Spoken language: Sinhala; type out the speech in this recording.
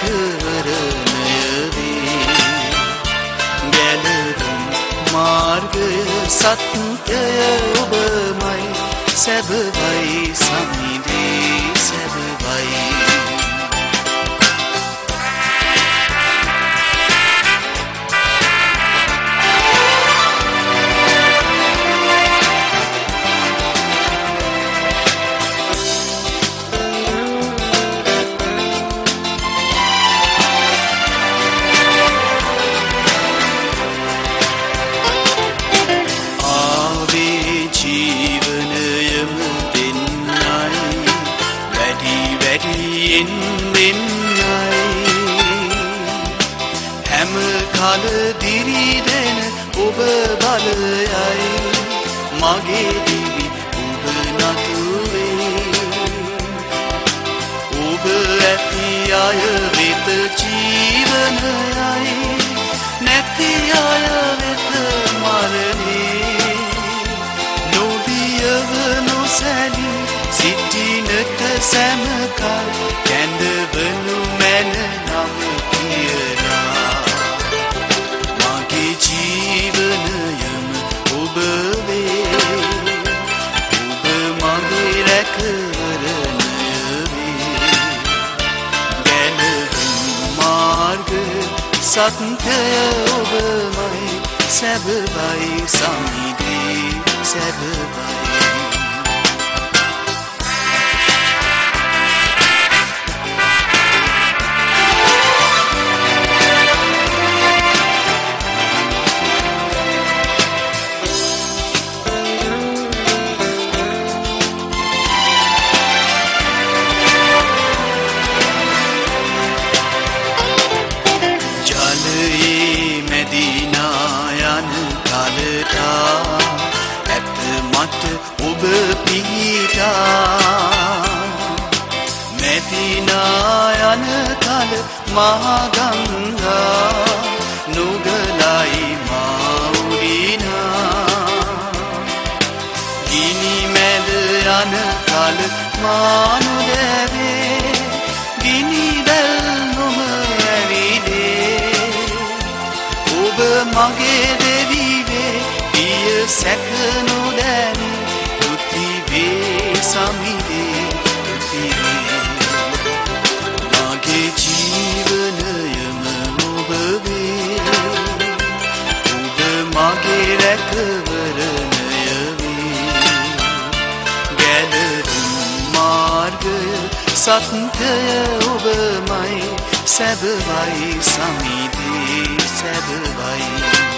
කරණයදී ගැලවුම් මාර්ගය සත්‍යය ඔබමයි සැබවයි සමිදී සැබවයි වැඩියෙන් වෙන්නයි හැම කල දිරිදෙන ඔබ බලයයි. මගේ දිවි ඔබ නතුවේ. ඔබ ඇති අය වෙත ජීවනයයි මගේ රැකවරණය වේ ගැලවුම් මාර්ග සත්‍යය ඔබමයි සැබවයි සමිදී සැබවයි කල මහගංගා නුගලයි මවුරිනා ගිනි මැද යන කල මානුදැවේ ගිනි දැල් නොම ඇවිදේ ඔබ මගේ දෙවිවේ පිය සැක නොදැනි තුතිවේ සමිදේ සත්‍යය ඔබමයි සැබවයි සමිදේ සැබවයි.